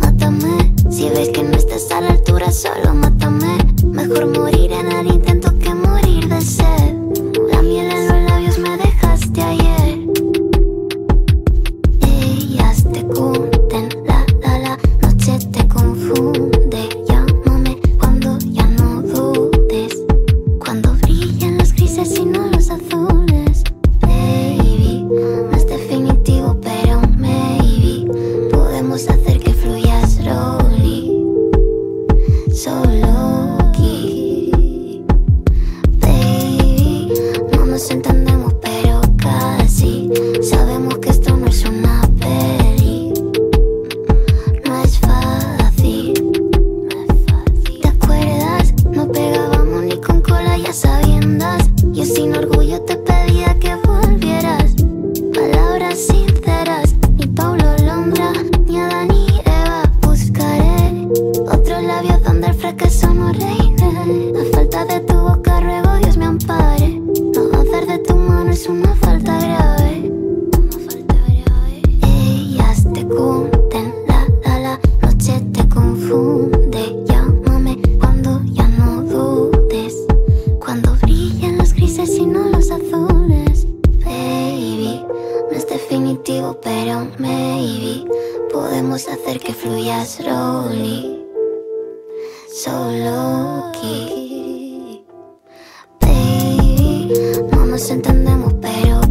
Mátame, si ves que no estás a la altura, solo mátame. Mejor morir en el intento podemos hacer que fluya slowly, solo aquí. Baby, no nos entendemos, pero